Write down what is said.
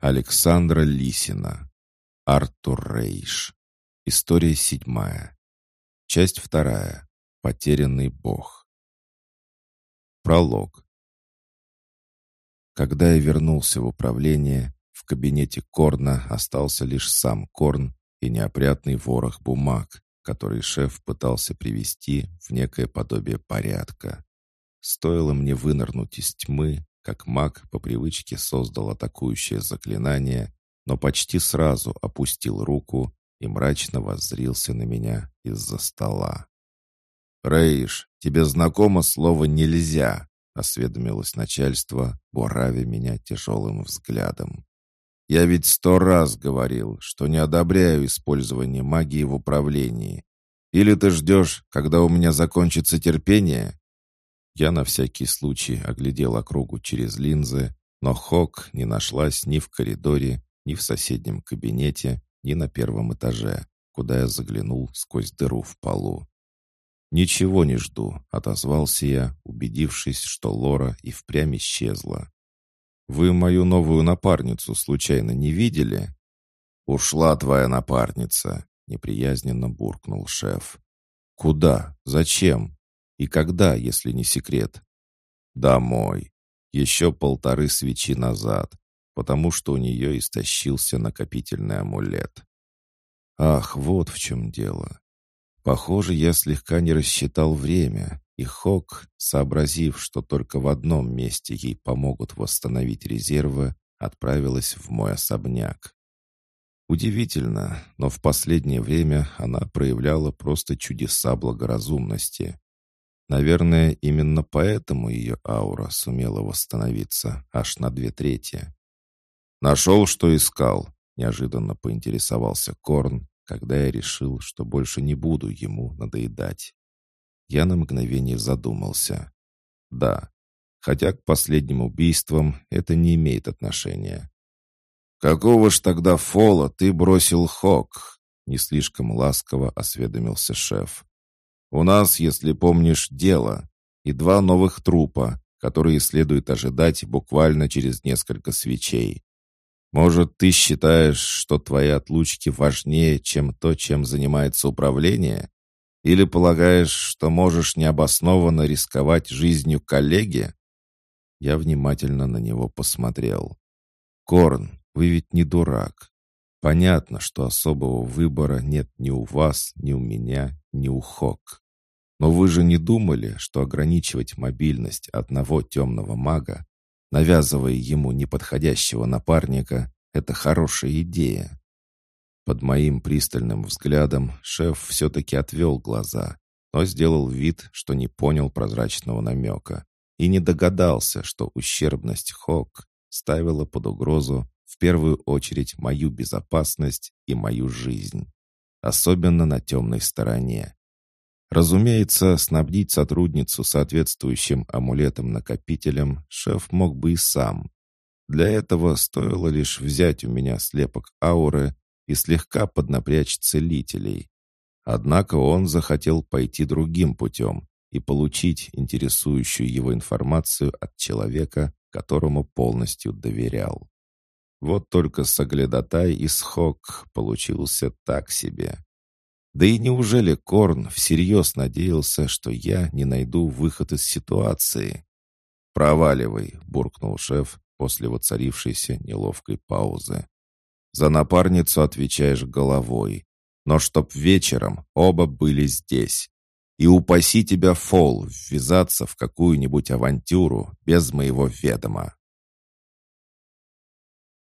Александра Лисина. Артур Рейш. История седьмая. Часть вторая. Потерянный бог. Пролог. Когда я вернулся в управление, в кабинете Корна остался лишь сам Корн и неопрятный ворох бумаг, который шеф пытался привести в некое подобие порядка. Стоило мне вынырнуть из тьмы, как маг по привычке создал атакующее заклинание, но почти сразу опустил руку и мрачно воззрился на меня из-за стола. «Рейш, тебе знакомо слово «нельзя», — осведомилось начальство, буравя меня тяжелым взглядом. «Я ведь сто раз говорил, что не одобряю использование магии в управлении. Или ты ждешь, когда у меня закончится терпение?» Я на всякий случай оглядел округу через линзы, но Хок не нашлась ни в коридоре, ни в соседнем кабинете, ни на первом этаже, куда я заглянул сквозь дыру в полу. «Ничего не жду», — отозвался я, убедившись, что Лора и впрямь исчезла. «Вы мою новую напарницу случайно не видели?» «Ушла твоя напарница», — неприязненно буркнул шеф. «Куда? Зачем?» И когда, если не секрет? Домой. Еще полторы свечи назад, потому что у нее истощился накопительный амулет. Ах, вот в чем дело. Похоже, я слегка не рассчитал время, и Хок, сообразив, что только в одном месте ей помогут восстановить резервы, отправилась в мой особняк. Удивительно, но в последнее время она проявляла просто чудеса благоразумности. Наверное, именно поэтому ее аура сумела восстановиться аж на две трети. «Нашел, что искал», — неожиданно поинтересовался Корн, когда я решил, что больше не буду ему надоедать. Я на мгновение задумался. «Да, хотя к последним убийствам это не имеет отношения». «Какого ж тогда фола ты бросил Хок?» — не слишком ласково осведомился шеф. У нас, если помнишь, дело и два новых трупа, которые следует ожидать буквально через несколько свечей. Может, ты считаешь, что твои отлучки важнее, чем то, чем занимается управление? Или полагаешь, что можешь необоснованно рисковать жизнью коллеги?» Я внимательно на него посмотрел. «Корн, вы ведь не дурак. Понятно, что особого выбора нет ни у вас, ни у меня, ни у Хок. Но вы же не думали, что ограничивать мобильность одного темного мага, навязывая ему неподходящего напарника, это хорошая идея. Под моим пристальным взглядом шеф все-таки отвел глаза, но сделал вид, что не понял прозрачного намека и не догадался, что ущербность Хок ставила под угрозу в первую очередь мою безопасность и мою жизнь, особенно на темной стороне. Разумеется, снабдить сотрудницу соответствующим амулетом-накопителем шеф мог бы и сам. Для этого стоило лишь взять у меня слепок ауры и слегка поднапрячь целителей. Однако он захотел пойти другим путем и получить интересующую его информацию от человека, которому полностью доверял. Вот только Саглядотай и Схок получился так себе. Да и неужели Корн всерьез надеялся, что я не найду выход из ситуации? «Проваливай», — буркнул шеф после воцарившейся неловкой паузы. «За напарницу отвечаешь головой. Но чтоб вечером оба были здесь. И упаси тебя, Фол, ввязаться в какую-нибудь авантюру без моего ведома».